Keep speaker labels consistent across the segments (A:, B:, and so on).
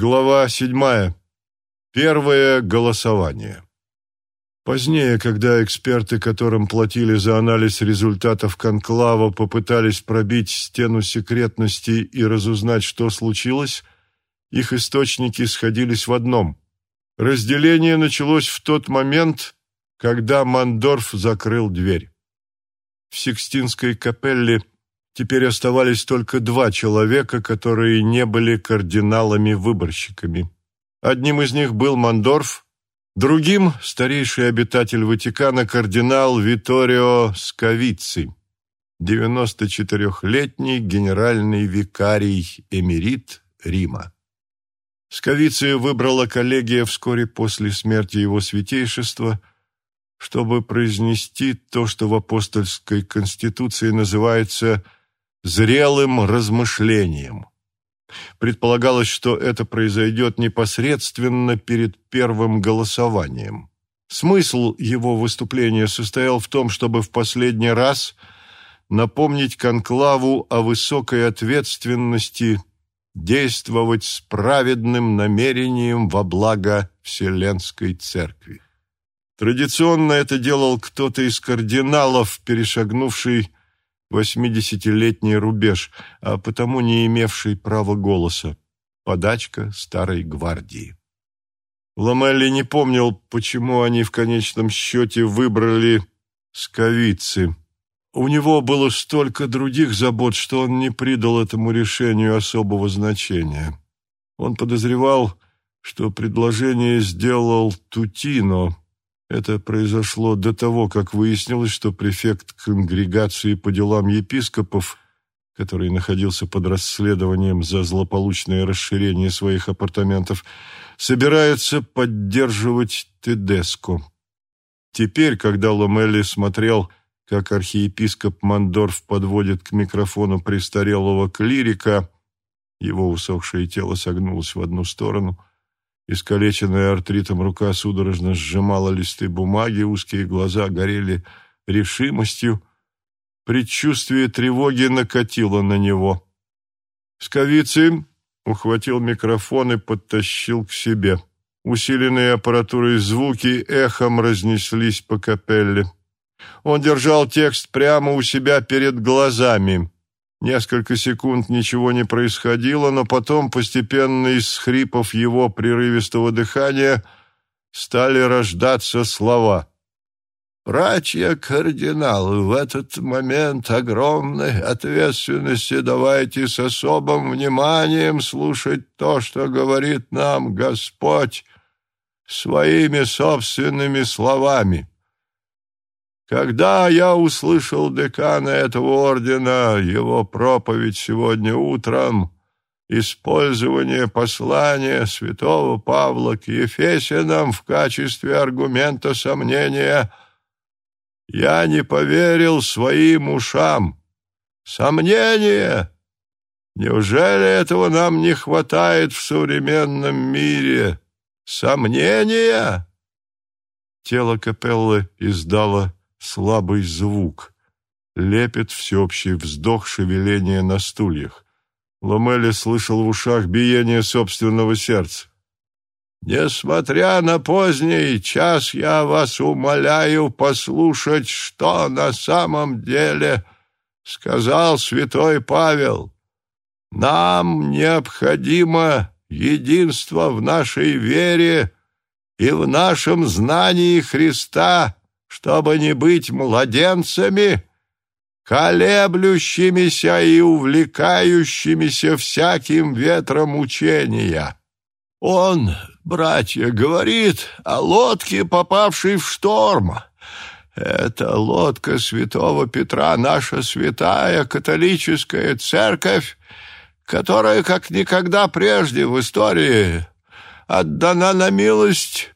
A: Глава седьмая. Первое голосование. Позднее, когда эксперты, которым платили за анализ результатов конклава, попытались пробить стену секретности и разузнать, что случилось, их источники сходились в одном. Разделение началось в тот момент, когда Мандорф закрыл дверь. В Сикстинской капелле теперь оставались только два человека, которые не были кардиналами-выборщиками. Одним из них был Мандорф, Другим – старейший обитатель Ватикана кардинал Виторио Скавици, 94-летний генеральный викарий эмерит Рима. Скавици выбрала коллегия вскоре после смерти его святейшества, чтобы произнести то, что в апостольской конституции называется «зрелым размышлением». Предполагалось, что это произойдет непосредственно перед первым голосованием. Смысл его выступления состоял в том, чтобы в последний раз напомнить конклаву о высокой ответственности действовать с праведным намерением во благо Вселенской Церкви. Традиционно это делал кто-то из кардиналов, перешагнувший восьмидесятилетний рубеж, а потому не имевший права голоса. Подачка старой гвардии. Ламелли не помнил, почему они в конечном счете выбрали сковицы. У него было столько других забот, что он не придал этому решению особого значения. Он подозревал, что предложение сделал Тутино, это произошло до того, как выяснилось, что префект конгрегации по делам епископов, который находился под расследованием за злополучное расширение своих апартаментов, собирается поддерживать Тедеско. Теперь, когда Ломелли смотрел, как архиепископ Мандорф подводит к микрофону престарелого клирика, его усохшее тело согнулось в одну сторону – Искалеченная артритом рука судорожно сжимала листы бумаги, узкие глаза горели решимостью. Предчувствие тревоги накатило на него. Сковицын ухватил микрофон и подтащил к себе. Усиленные аппаратурой звуки эхом разнеслись по капелле. Он держал текст прямо у себя перед глазами. Несколько секунд ничего не происходило, но потом постепенно из хрипов его прерывистого дыхания стали рождаться слова. «Братья кардиналы, в этот момент огромной ответственности давайте с особым вниманием слушать то, что говорит нам Господь своими собственными словами». Когда я услышал декана этого ордена, его проповедь сегодня утром, использование послания святого Павла к Ефесянам в качестве аргумента сомнения, я не поверил своим ушам. Сомнение! Неужели этого нам не хватает в современном мире? Сомнения? Тело капеллы издало слабый звук. Лепет всеобщий вздох шевеления на стульях. Ломели слышал в ушах биение собственного сердца. «Несмотря на поздний час, я вас умоляю послушать, что на самом деле сказал святой Павел. Нам необходимо единство в нашей вере и в нашем знании Христа» чтобы не быть младенцами, колеблющимися и увлекающимися всяким ветром учения. Он, братья, говорит о лодке, попавшей в шторм. Это лодка святого Петра, наша святая католическая церковь, которая, как никогда прежде в истории, отдана на милость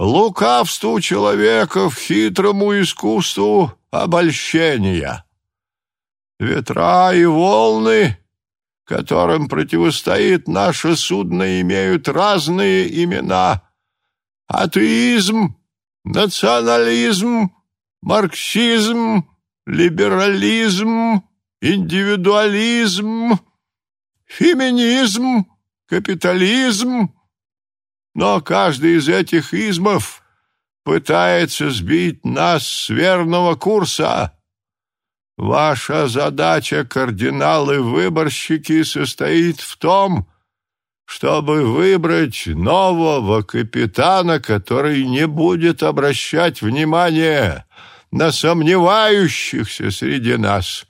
A: лукавству человека, в хитрому искусству обольщения. Ветра и волны, которым противостоит наше судно, имеют разные имена. Атеизм, национализм, марксизм, либерализм, индивидуализм, феминизм, капитализм. Но каждый из этих измов пытается сбить нас с верного курса. Ваша задача, кардиналы-выборщики, состоит в том, чтобы выбрать нового капитана, который не будет обращать внимания на сомневающихся среди нас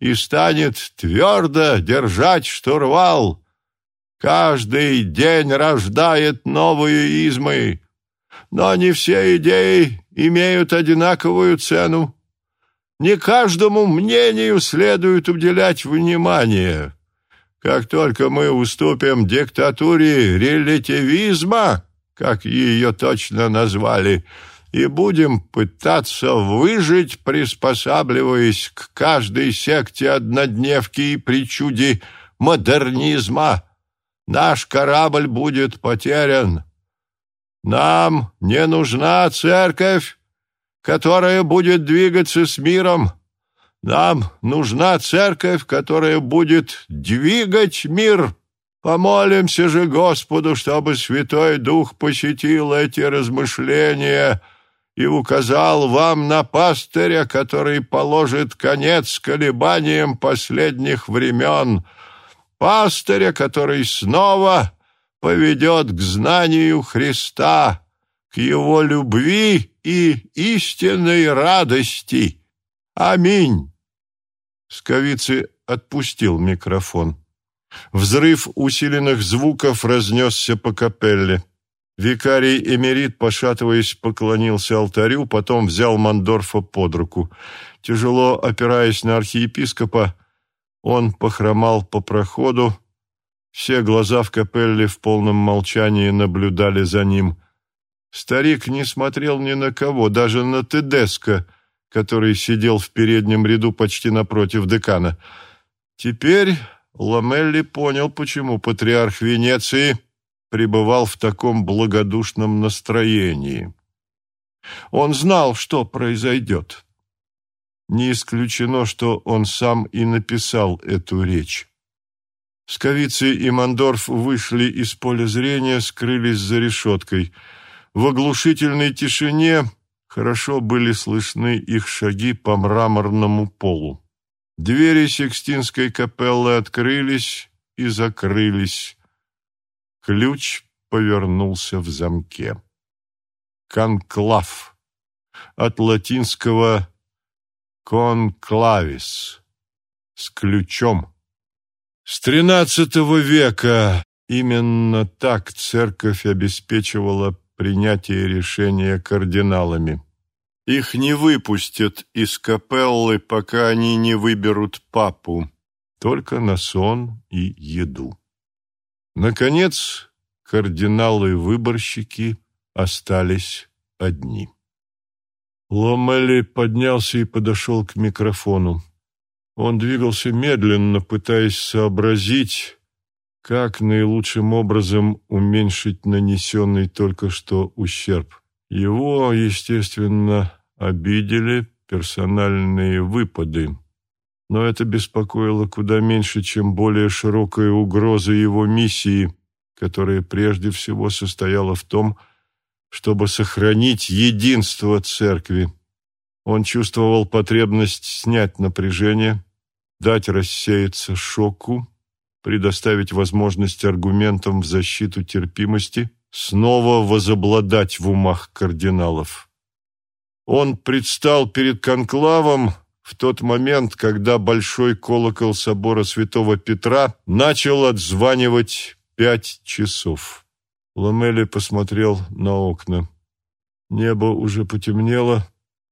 A: и станет твердо держать штурвал. Каждый день рождает новые измы, но не все идеи имеют одинаковую цену. Не каждому мнению следует уделять внимание. Как только мы уступим диктатуре релятивизма, как ее точно назвали, и будем пытаться выжить, приспосабливаясь к каждой секте однодневки и причуде модернизма, наш корабль будет потерян. Нам не нужна церковь, которая будет двигаться с миром. Нам нужна церковь, которая будет двигать мир. Помолимся же Господу, чтобы Святой Дух посетил эти размышления и указал вам на пастыря, который положит конец колебаниям последних времен, пастыря, который снова поведет к знанию Христа, к его любви и истинной радости. Аминь. Сковицы отпустил микрофон. Взрыв усиленных звуков разнесся по капелле. Викарий Эмерит, пошатываясь, поклонился алтарю, потом взял Мандорфа под руку. Тяжело опираясь на архиепископа, он похромал по проходу. Все глаза в капелле в полном молчании наблюдали за ним. Старик не смотрел ни на кого, даже на Тедеско — который сидел в переднем ряду почти напротив декана. Теперь Ламелли понял, почему патриарх Венеции пребывал в таком благодушном настроении. Он знал, что произойдет. Не исключено, что он сам и написал эту речь. Сковицы и Мандорф вышли из поля зрения, скрылись за решеткой. В оглушительной тишине Хорошо были слышны их шаги по мраморному полу. Двери Сикстинской капеллы открылись и закрылись. Ключ повернулся в замке. Конклав. От латинского «конклавис» — с ключом. С XIII века именно так церковь обеспечивала принятия решения кардиналами. Их не выпустят из капеллы, пока они не выберут папу, только на сон и еду. Наконец, кардиналы-выборщики остались одни. Ломели поднялся и подошел к микрофону. Он двигался медленно, пытаясь сообразить, как наилучшим образом уменьшить нанесенный только что ущерб? Его, естественно, обидели персональные выпады, но это беспокоило куда меньше, чем более широкая угроза его миссии, которая прежде всего состояла в том, чтобы сохранить единство церкви. Он чувствовал потребность снять напряжение, дать рассеяться шоку, предоставить возможность аргументам в защиту терпимости снова возобладать в умах кардиналов. Он предстал перед конклавом в тот момент, когда большой колокол собора святого Петра начал отзванивать пять часов. Ламели посмотрел на окна. Небо уже потемнело.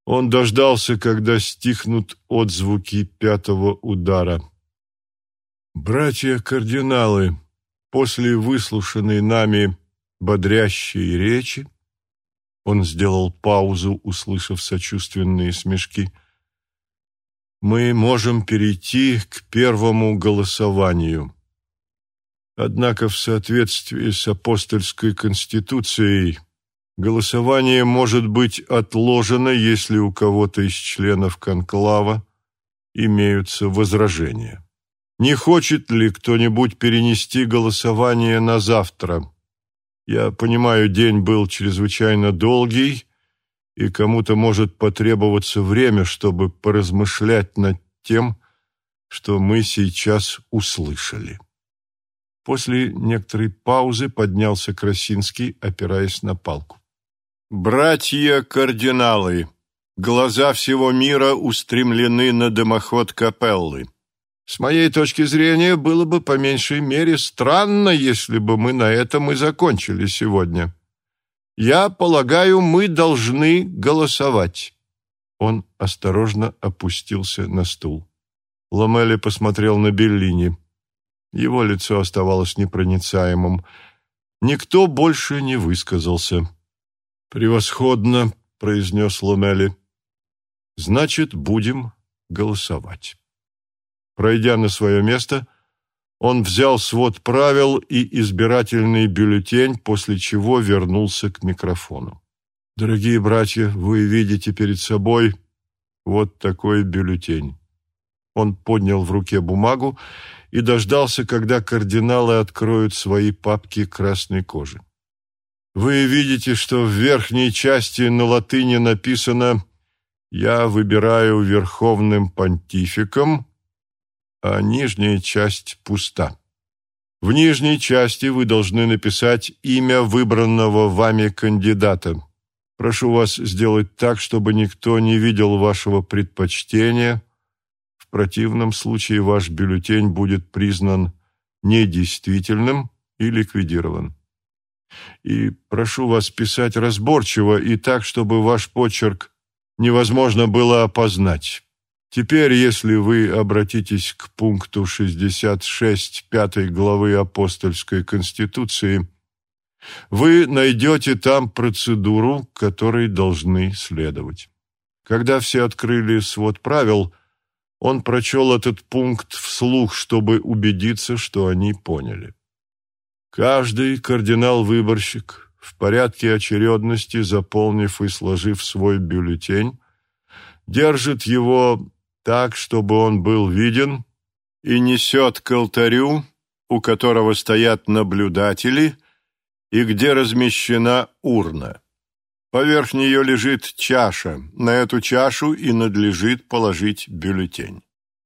A: Он дождался, когда стихнут отзвуки пятого удара. Братья-кардиналы, после выслушанной нами бодрящей речи, он сделал паузу, услышав сочувственные смешки, мы можем перейти к первому голосованию. Однако в соответствии с апостольской конституцией голосование может быть отложено, если у кого-то из членов конклава имеются возражения. Не хочет ли кто-нибудь перенести голосование на завтра? Я понимаю, день был чрезвычайно долгий, и кому-то может потребоваться время, чтобы поразмышлять над тем, что мы сейчас услышали. После некоторой паузы поднялся Красинский, опираясь на палку. «Братья-кардиналы, глаза всего мира устремлены на дымоход капеллы. С моей точки зрения, было бы по меньшей мере странно, если бы мы на этом и закончили сегодня. Я полагаю, мы должны голосовать». Он осторожно опустился на стул. Ламели посмотрел на Беллини. Его лицо оставалось непроницаемым. Никто больше не высказался. «Превосходно», — произнес Ламели. «Значит, будем голосовать». Пройдя на свое место, он взял свод правил и избирательный бюллетень, после чего вернулся к микрофону. «Дорогие братья, вы видите перед собой вот такой бюллетень». Он поднял в руке бумагу и дождался, когда кардиналы откроют свои папки красной кожи. Вы видите, что в верхней части на латыни написано «Я выбираю верховным понтификом», а нижняя часть пуста. В нижней части вы должны написать имя выбранного вами кандидата. Прошу вас сделать так, чтобы никто не видел вашего предпочтения. Противном случае ваш бюллетень будет признан недействительным и ликвидирован. И прошу вас писать разборчиво и так, чтобы ваш почерк невозможно было опознать. Теперь, если вы обратитесь к пункту 66 пятой главы Апостольской Конституции, вы найдете там процедуру, которой должны следовать. Когда все открыли свод правил, он прочел этот пункт вслух, чтобы убедиться, что они поняли. Каждый кардинал-выборщик, в порядке очередности заполнив и сложив свой бюллетень, держит его так, чтобы он был виден, и несет к алтарю, у которого стоят наблюдатели, и где размещена урна. Поверх нее лежит чаша, на эту чашу и надлежит положить бюллетень.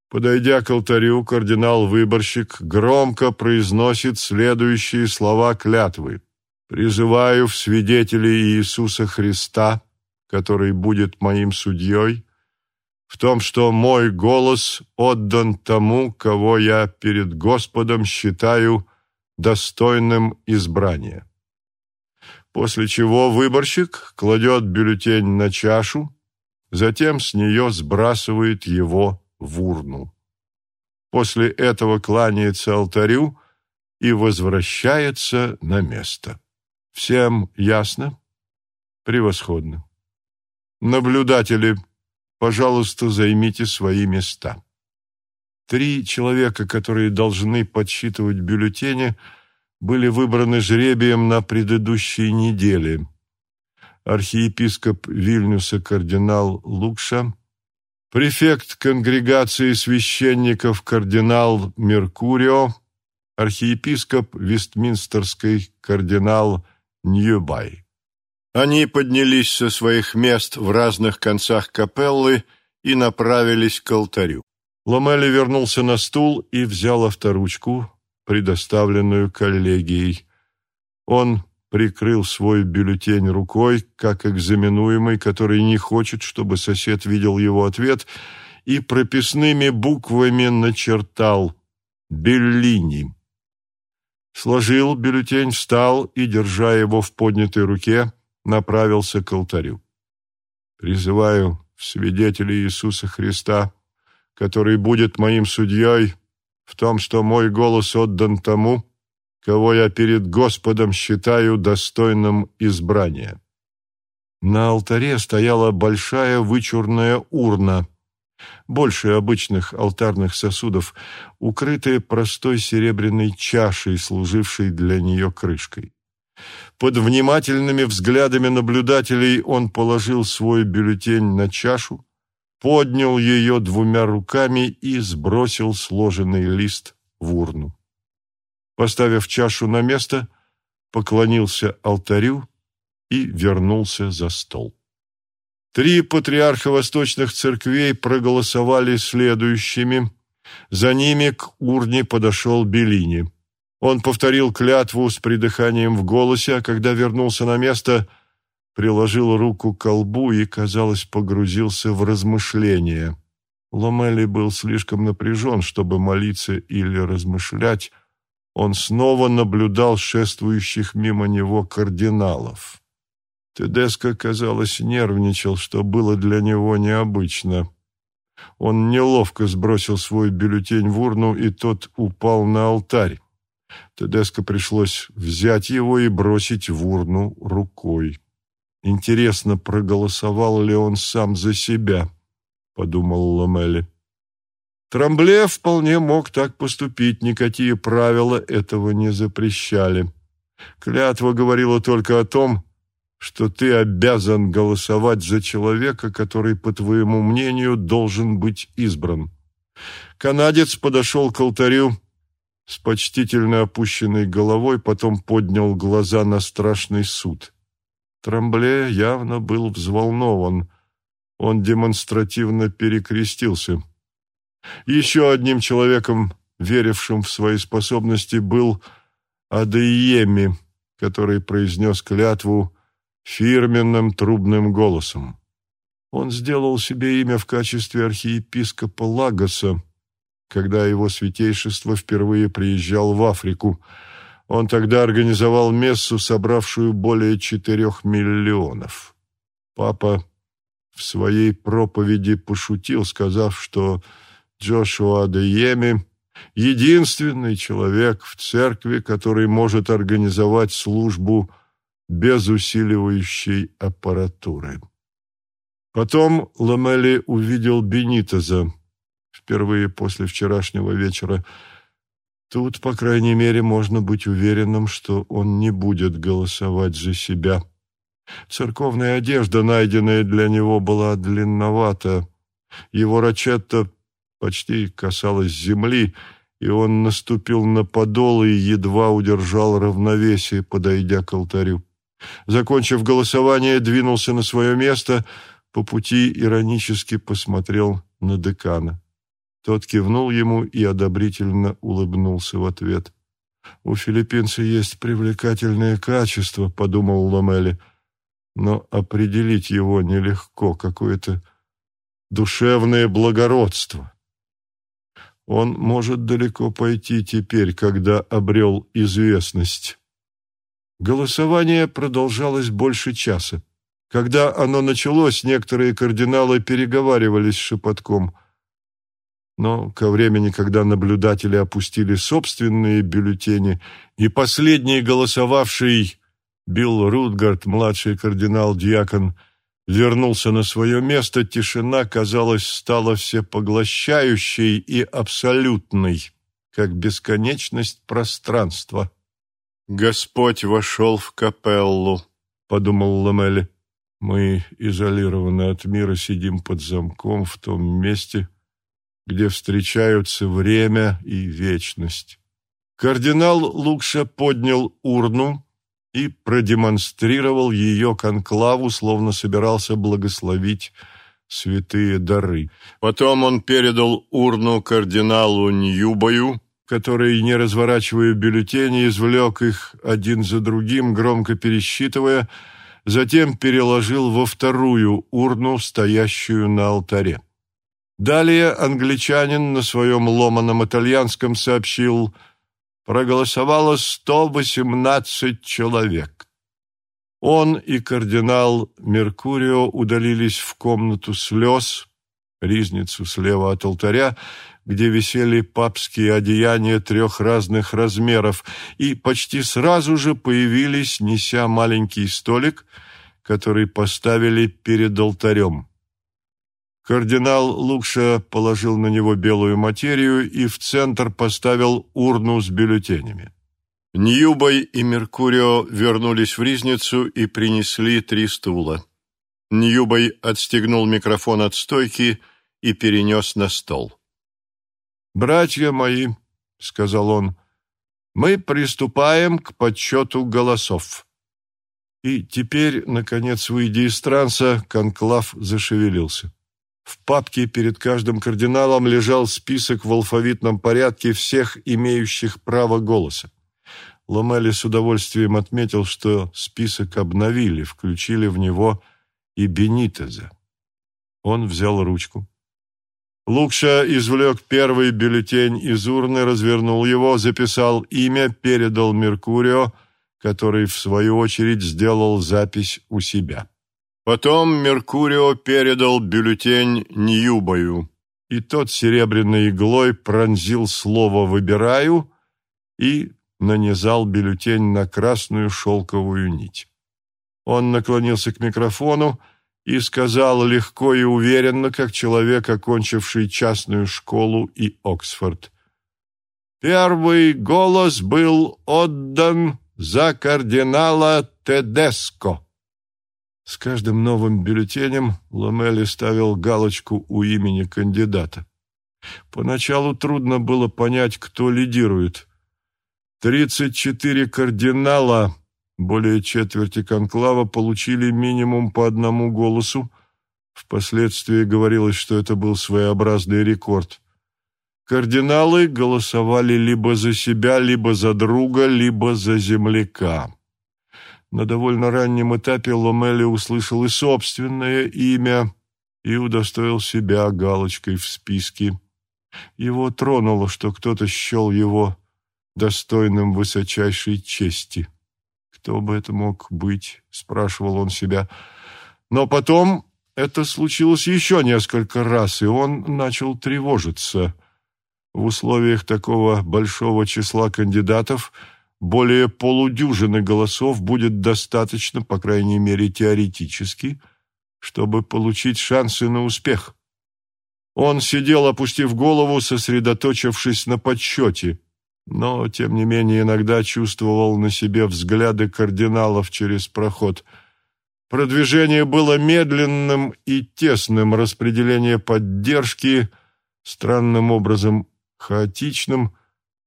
A: Подойдя к алтарю, кардинал-выборщик громко произносит следующие слова клятвы. «Призываю в свидетели Иисуса Христа, который будет моим судьей, в том, что мой голос отдан тому, кого я перед Господом считаю достойным избрания». После чего выборщик кладет бюллетень на чашу, затем с нее сбрасывает его в урну. После этого кланяется алтарю и возвращается на место. Всем ясно? Превосходно. Наблюдатели, пожалуйста, займите свои места. Три человека, которые должны подсчитывать бюллетени, были выбраны жребием на предыдущей неделе. Архиепископ Вильнюса кардинал Лукша – префект конгрегации священников кардинал Меркурио, архиепископ Вестминстерской кардинал Ньюбай. Они поднялись со своих мест в разных концах капеллы и направились к алтарю. Ломели вернулся на стул и взял авторучку, предоставленную коллегией. Он прикрыл свой бюллетень рукой, как экзаменуемый, который не хочет, чтобы сосед видел его ответ, и прописными буквами начертал «Беллини». Сложил бюллетень, встал и, держа его в поднятой руке, направился к алтарю. «Призываю в свидетели Иисуса Христа, который будет моим судьей, в том, что мой голос отдан тому, кого я перед Господом считаю достойным избрания. На алтаре стояла большая вычурная урна, больше обычных алтарных сосудов, укрытая простой серебряной чашей, служившей для нее крышкой. Под внимательными взглядами наблюдателей он положил свой бюллетень на чашу, поднял ее двумя руками и сбросил сложенный лист в урну. Поставив чашу на место, поклонился алтарю и вернулся за стол. Три патриарха восточных церквей проголосовали следующими. За ними к урне подошел Беллини. Он повторил клятву с придыханием в голосе, а когда вернулся на место, приложил руку к колбу и, казалось, погрузился в размышления. Ломели был слишком напряжен, чтобы молиться или размышлять. Он снова наблюдал шествующих мимо него кардиналов. Тедеско, казалось, нервничал, что было для него необычно. Он неловко сбросил свой бюллетень в урну, и тот упал на алтарь. Тедеско пришлось взять его и бросить в урну рукой. «Интересно, проголосовал ли он сам за себя?» — подумал Ламели. Трамбле вполне мог так поступить, никакие правила этого не запрещали. Клятва говорила только о том, что ты обязан голосовать за человека, который, по твоему мнению, должен быть избран. Канадец подошел к алтарю с почтительно опущенной головой, потом поднял глаза на страшный суд. Трамбле явно был взволнован. Он демонстративно перекрестился. Еще одним человеком, верившим в свои способности, был Адееми, который произнес клятву фирменным трубным голосом. Он сделал себе имя в качестве архиепископа Лагоса, когда его святейшество впервые приезжал в Африку. Он тогда организовал мессу, собравшую более четырех миллионов. Папа в своей проповеди пошутил, сказав, что Джошуа де Йеми — единственный человек в церкви, который может организовать службу без усиливающей аппаратуры. Потом Ламели увидел Бенитоза впервые после вчерашнего вечера. Тут, по крайней мере, можно быть уверенным, что он не будет голосовать за себя. Церковная одежда, найденная для него, была длинновата. Его рачетта почти касалась земли, и он наступил на подол и едва удержал равновесие, подойдя к алтарю. Закончив голосование, двинулся на свое место, по пути иронически посмотрел на декана. Тот кивнул ему и одобрительно улыбнулся в ответ. «У филиппинца есть привлекательное качество», — подумал Ломели, «но определить его нелегко, какое-то душевное благородство». Он может далеко пойти теперь, когда обрел известность. Голосование продолжалось больше часа. Когда оно началось, некоторые кардиналы переговаривались шепотком. Но ко времени, когда наблюдатели опустили собственные бюллетени, и последний голосовавший Билл Рутгард, младший кардинал-диакон, вернулся на свое место, тишина, казалось, стала всепоглощающей и абсолютной, как бесконечность пространства. «Господь вошел в капеллу», — подумал Ламели. «Мы, изолированы от мира, сидим под замком в том месте, где встречаются время и вечность». Кардинал Лукша поднял урну и продемонстрировал ее конклаву, словно собирался благословить святые дары. Потом он передал урну кардиналу Ньюбою, который, не разворачивая бюллетени, извлек их один за другим, громко пересчитывая, затем переложил во вторую урну, стоящую на алтаре. Далее англичанин на своем ломаном итальянском сообщил «Проголосовало 118 человек». Он и кардинал Меркурио удалились в комнату слез, ризницу слева от алтаря, где висели папские одеяния трех разных размеров, и почти сразу же появились, неся маленький столик, который поставили перед алтарем. Кардинал Лукша положил на него белую материю и в центр поставил урну с бюллетенями. Ньюбой и Меркурио вернулись в Ризницу и принесли три стула. Ньюбой отстегнул микрофон от стойки и перенес на стол. «Братья мои», — сказал он, — «мы приступаем к подсчету голосов». И теперь, наконец, выйдя из транса, конклав зашевелился. В папке перед каждым кардиналом лежал список в алфавитном порядке всех имеющих право голоса. Ломели с удовольствием отметил, что список обновили, включили в него и Бенитеза. Он взял ручку. Лукша извлек первый бюллетень из урны, развернул его, записал имя, передал Меркурио, который, в свою очередь, сделал запись у себя. Потом Меркурио передал бюллетень Ньюбою, и тот серебряной иглой пронзил слово «выбираю» и нанизал бюллетень на красную шелковую нить. Он наклонился к микрофону и сказал легко и уверенно, как человек, окончивший частную школу и Оксфорд. «Первый голос был отдан за кардинала Тедеско». С каждым новым бюллетенем Ламели ставил галочку у имени кандидата. Поначалу трудно было понять, кто лидирует. Тридцать четыре кардинала, более четверти конклава, получили минимум по одному голосу. Впоследствии говорилось, что это был своеобразный рекорд. Кардиналы голосовали либо за себя, либо за друга, либо за земляка. На довольно раннем этапе Ломели услышал и собственное имя и удостоил себя галочкой в списке. Его тронуло, что кто-то счел его достойным высочайшей чести. «Кто бы это мог быть?» — спрашивал он себя. Но потом это случилось еще несколько раз, и он начал тревожиться. В условиях такого большого числа кандидатов – более полудюжины голосов будет достаточно, по крайней мере теоретически, чтобы получить шансы на успех. Он сидел, опустив голову, сосредоточившись на подсчете, но, тем не менее, иногда чувствовал на себе взгляды кардиналов через проход. Продвижение было медленным и тесным, распределение поддержки странным образом хаотичным –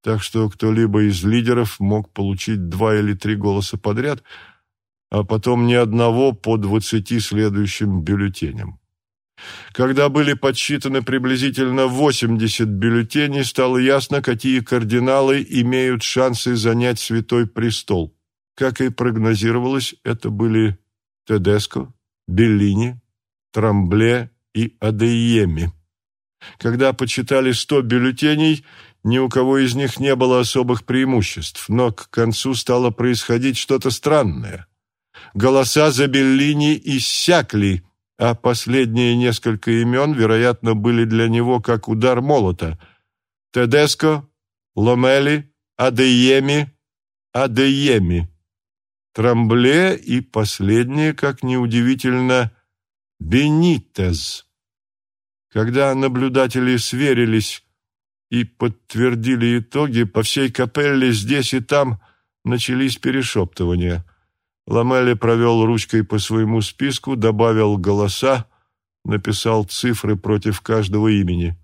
A: так что кто-либо из лидеров мог получить два или три голоса подряд, а потом ни одного по двадцати следующим бюллетеням. Когда были подсчитаны приблизительно 80 бюллетеней, стало ясно, какие кардиналы имеют шансы занять Святой Престол. Как и прогнозировалось, это были Тедеско, Беллини, Трамбле и Адееми. Когда почитали 100 бюллетеней, ни у кого из них не было особых преимуществ, но к концу стало происходить что-то странное. Голоса за Беллини иссякли, а последние несколько имен, вероятно, были для него как удар молота. Тедеско, Ломели, Адееми, Адееми. Трамбле и последнее, как неудивительно, Бенитез. Когда наблюдатели сверились и подтвердили итоги, по всей капелле здесь и там начались перешептывания. Ламелли провел ручкой по своему списку, добавил голоса, написал цифры против каждого имени.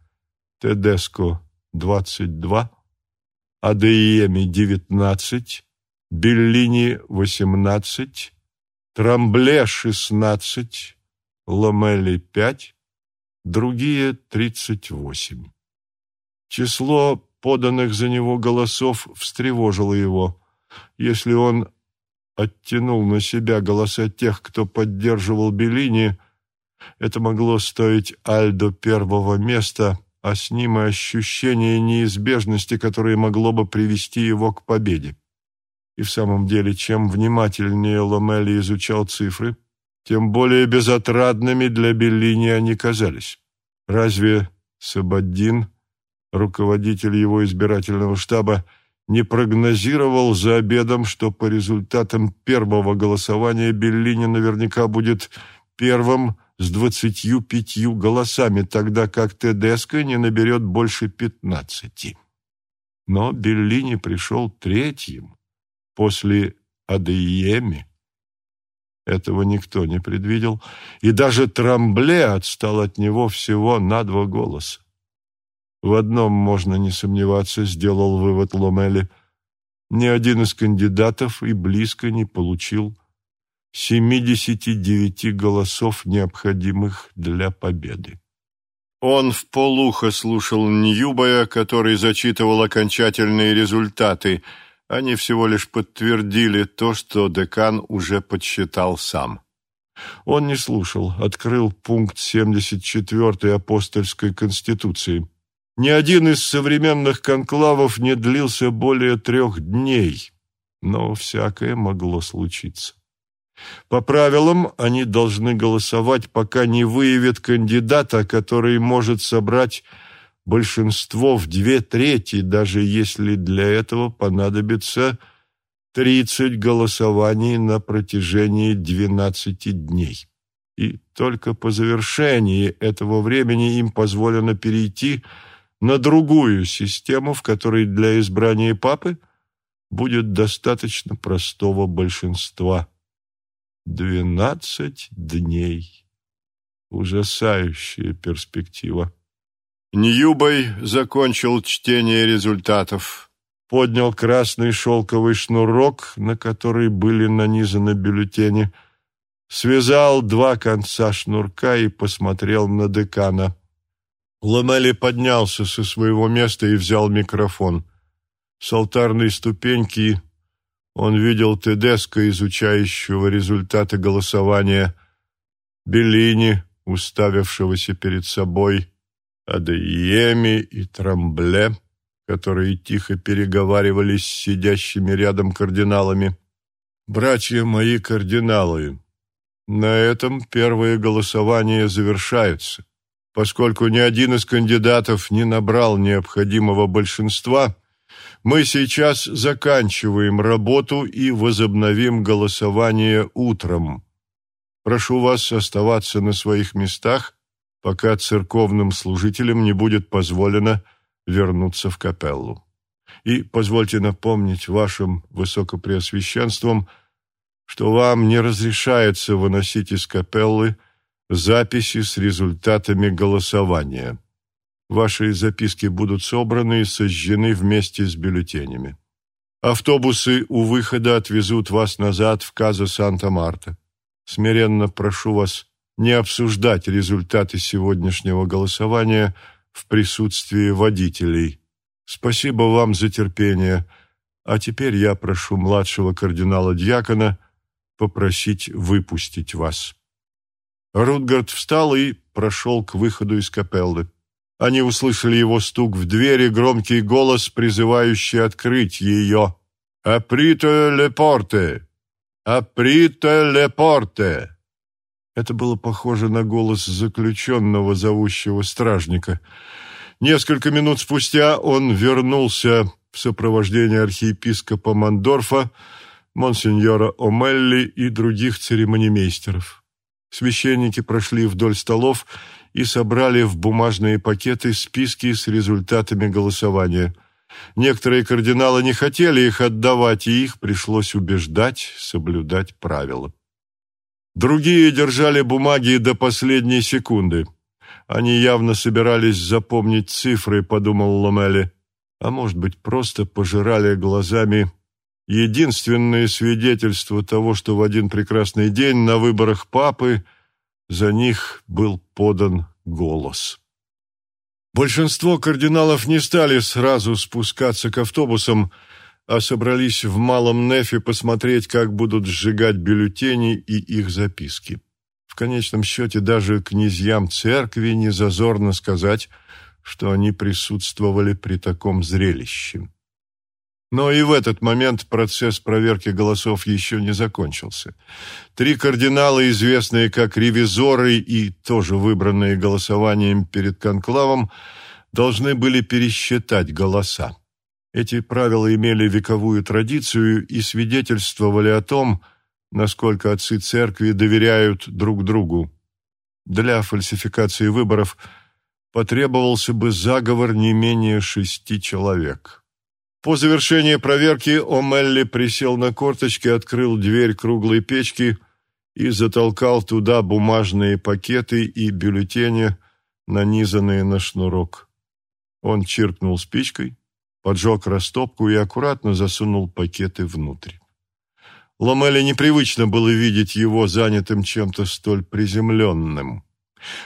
A: Тедеско – 22, Адееми – 19, Беллини – 18, Трамбле – 16, Ламелли – 5, другие – 38. Число поданных за него голосов встревожило его. Если он оттянул на себя голоса тех, кто поддерживал Беллини, это могло стоить Альдо первого места, а с ним и ощущение неизбежности, которое могло бы привести его к победе. И в самом деле, чем внимательнее Ломели изучал цифры, тем более безотрадными для Беллини они казались. Разве Сабаддин руководитель его избирательного штаба, не прогнозировал за обедом, что по результатам первого голосования Беллини наверняка будет первым с двадцатью пятью голосами, тогда как Тедеско не наберет больше пятнадцати. Но Беллини пришел третьим после Адееми. Этого никто не предвидел, и даже Трамбле отстал от него всего на два голоса. В одном можно не сомневаться, сделал вывод Ломели. Ни один из кандидатов и близко не получил 79 голосов, необходимых для победы. Он в полухо слушал Ньюбая, который зачитывал окончательные результаты. Они всего лишь подтвердили то, что декан уже подсчитал сам. Он не слушал, открыл пункт 74 апостольской конституции. Ни один из современных конклавов не длился более трех дней, но всякое могло случиться. По правилам, они должны голосовать, пока не выявят кандидата, который может собрать большинство в две трети, даже если для этого понадобится 30 голосований на протяжении 12 дней. И только по завершении этого времени им позволено перейти на другую систему, в которой для избрания папы будет достаточно простого большинства. Двенадцать дней. Ужасающая перспектива. Ньюбой закончил чтение результатов. Поднял красный шелковый шнурок, на который были нанизаны бюллетени. Связал два конца шнурка и посмотрел на декана. Ламели поднялся со своего места и взял микрофон. С алтарной ступеньки он видел Тедеско, изучающего результаты голосования, Беллини, уставившегося перед собой, Адееми и Трамбле, которые тихо переговаривались с сидящими рядом кардиналами. «Братья мои кардиналы, на этом первое голосование завершается. Поскольку ни один из кандидатов не набрал необходимого большинства, мы сейчас заканчиваем работу и возобновим голосование утром. Прошу вас оставаться на своих местах, пока церковным служителям не будет позволено вернуться в капеллу. И позвольте напомнить вашим высокопреосвященствам, что вам не разрешается выносить из капеллы записи с результатами голосования. Ваши записки будут собраны и сожжены вместе с бюллетенями. Автобусы у выхода отвезут вас назад в Каза Санта-Марта. Смиренно прошу вас не обсуждать результаты сегодняшнего голосования в присутствии водителей. Спасибо вам за терпение. А теперь я прошу младшего кардинала-дьякона попросить выпустить вас». Рутгард встал и прошел к выходу из капеллы. Они услышали его стук в двери, громкий голос, призывающий открыть ее. «Априте ле порте! Априте ле порте!» Это было похоже на голос заключенного, зовущего стражника. Несколько минут спустя он вернулся в сопровождении архиепископа Мандорфа, монсеньора Омелли и других церемонимейстеров. Священники прошли вдоль столов и собрали в бумажные пакеты списки с результатами голосования. Некоторые кардиналы не хотели их отдавать, и их пришлось убеждать соблюдать правила. Другие держали бумаги до последней секунды. Они явно собирались запомнить цифры, подумал Ломели, а может быть, просто пожирали глазами единственное свидетельство того, что в один прекрасный день на выборах папы за них был подан голос. Большинство кардиналов не стали сразу спускаться к автобусам, а собрались в Малом Нефе посмотреть, как будут сжигать бюллетени и их записки. В конечном счете даже князьям церкви не зазорно сказать, что они присутствовали при таком зрелище. Но и в этот момент процесс проверки голосов еще не закончился. Три кардинала, известные как ревизоры и тоже выбранные голосованием перед конклавом, должны были пересчитать голоса. Эти правила имели вековую традицию и свидетельствовали о том, насколько отцы церкви доверяют друг другу. Для фальсификации выборов потребовался бы заговор не менее шести человек. По завершении проверки О'Мелли присел на корточки, открыл дверь круглой печки и затолкал туда бумажные пакеты и бюллетени, нанизанные на шнурок. Он чиркнул спичкой, поджег растопку и аккуратно засунул пакеты внутрь. Ломеле непривычно было видеть его занятым чем-то столь приземленным.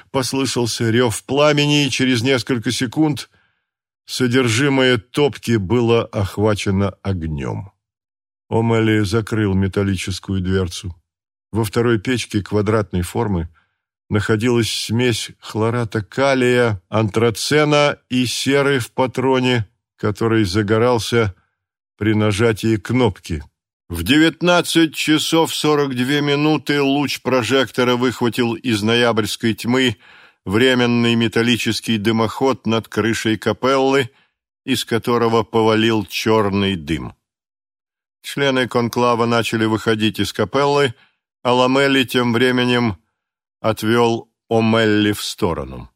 A: Послышался рев пламени, и через несколько секунд содержимое топки было охвачено огнем. Омели закрыл металлическую дверцу. Во второй печке квадратной формы находилась смесь хлората калия, антрацена и серы в патроне, который загорался при нажатии кнопки. В 19 часов 42 минуты луч прожектора выхватил из ноябрьской тьмы временный металлический дымоход над крышей капеллы, из которого повалил черный дым. Члены конклава начали выходить из капеллы, а Ламелли тем временем отвел Омелли в сторону.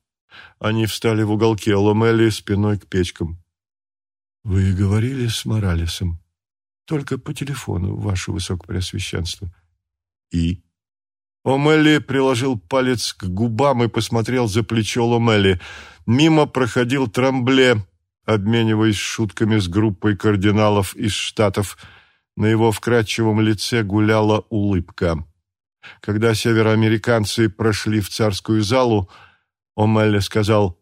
A: Они встали в уголке Ламелли спиной к печкам. «Вы говорили с Моралесом?» Только по телефону, ваше высокопреосвященство. И? Омелли приложил палец к губам и посмотрел за плечо Ломелли. Мимо проходил Трамбле, обмениваясь шутками с группой кардиналов из Штатов. На его вкрадчивом лице гуляла улыбка. Когда североамериканцы прошли в царскую залу, Омелли сказал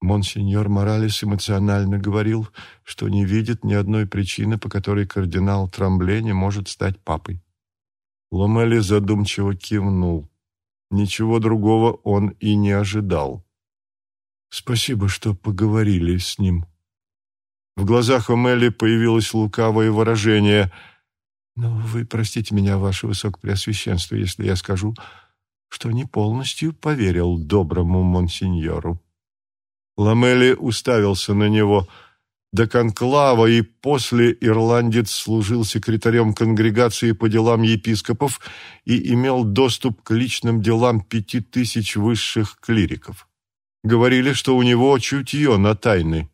A: Монсеньор Моралес эмоционально говорил, что не видит ни одной причины, по которой кардинал Трамбле не может стать папой. Ломели задумчиво кивнул. Ничего другого он и не ожидал. «Спасибо, что поговорили с ним». В глазах Омели появилось лукавое выражение. «Но вы простите меня, ваше высокопреосвященство, если я скажу, что не полностью поверил доброму монсеньору». Ламели уставился на него. До конклава и после ирландец служил секретарем конгрегации по делам епископов и имел доступ к личным делам пяти тысяч высших клириков. Говорили, что у него чутье на тайны.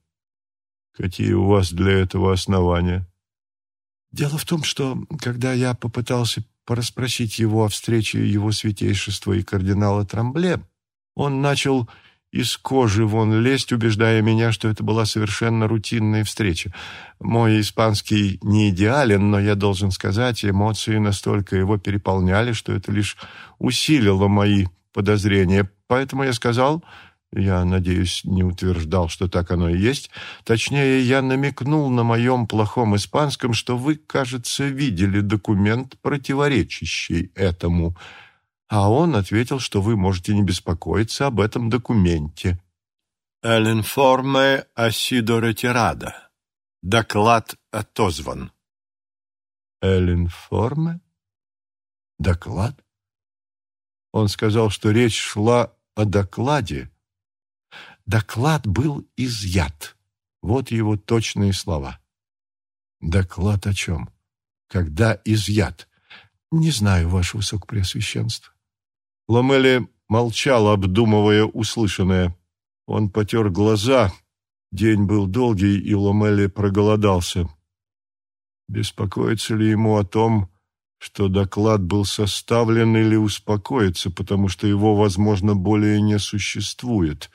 A: Какие у вас для этого основания? Дело в том, что, когда я попытался порасспросить его о встрече его святейшества и кардинала Трамбле, он начал из кожи вон лезть, убеждая меня, что это была совершенно рутинная встреча. Мой испанский не идеален, но я должен сказать, эмоции настолько его переполняли, что это лишь усилило мои подозрения. Поэтому я сказал, я, надеюсь, не утверждал, что так оно и есть, точнее, я намекнул на моем плохом испанском, что вы, кажется, видели документ, противоречащий этому – а он ответил, что вы можете не беспокоиться об этом документе. «El informe ha sido retirado». Доклад отозван. «El informe?» Доклад? Он сказал, что речь шла о докладе. Доклад был изъят. Вот его точные слова. Доклад о чем? Когда изъят? Не знаю, ваше высокопреосвященство. Ламели молчал, обдумывая услышанное. Он потер глаза. День был долгий, и Ламели проголодался. Беспокоиться ли ему о том, что доклад был составлен, или успокоиться, потому что его, возможно, более не существует?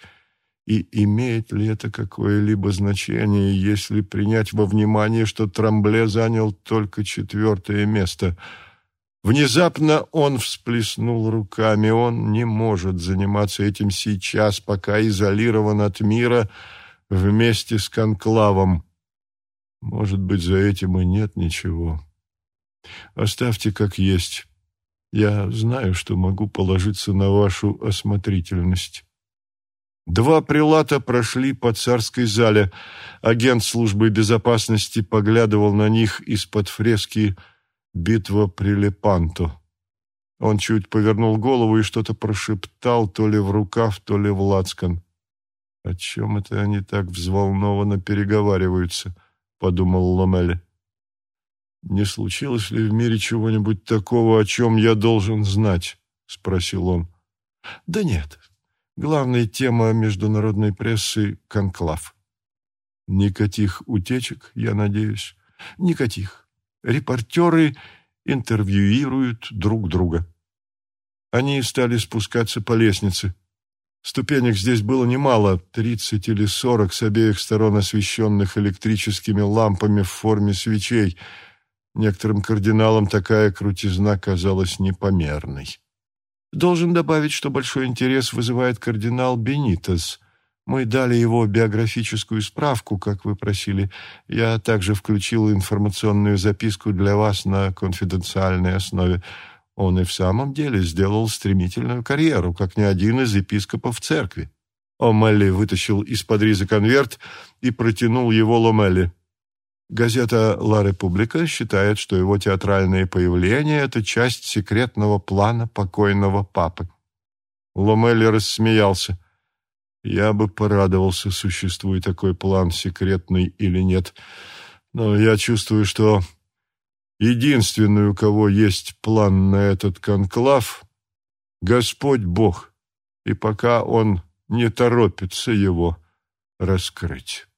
A: И имеет ли это какое-либо значение, если принять во внимание, что Трамбле занял только четвертое место – Внезапно он всплеснул руками. Он не может заниматься этим сейчас, пока изолирован от мира вместе с конклавом. Может быть, за этим и нет ничего. Оставьте как есть. Я знаю, что могу положиться на вашу осмотрительность. Два прилата прошли по царской зале. Агент службы безопасности поглядывал на них из-под фрески Битва при Лепанто. Он чуть повернул голову и что-то прошептал то ли в рукав, то ли в лацкан. «О чем это они так взволнованно переговариваются?» — подумал Ломеле. «Не случилось ли в мире чего-нибудь такого, о чем я должен знать?» — спросил он. «Да нет. Главная тема международной прессы — конклав. Никаких утечек, я надеюсь. Никаких. Репортеры интервьюируют друг друга. Они стали спускаться по лестнице. Ступенек здесь было немало, тридцать или сорок с обеих сторон освещенных электрическими лампами в форме свечей. Некоторым кардиналам такая крутизна казалась непомерной. Должен добавить, что большой интерес вызывает кардинал Бенитес. Мы дали его биографическую справку, как вы просили. Я также включил информационную записку для вас на конфиденциальной основе. Он и в самом деле сделал стремительную карьеру, как ни один из епископов церкви. Омелли вытащил из-под риза конверт и протянул его Ломелли. Газета «Ла Република» считает, что его театральное появление – это часть секретного плана покойного папы. Ломелли рассмеялся. «Я бы порадовался, существует такой план, секретный или нет. Но я чувствую, что Единственный, у кого есть план на этот конклав, Господь Бог, и пока он не торопится его раскрыть.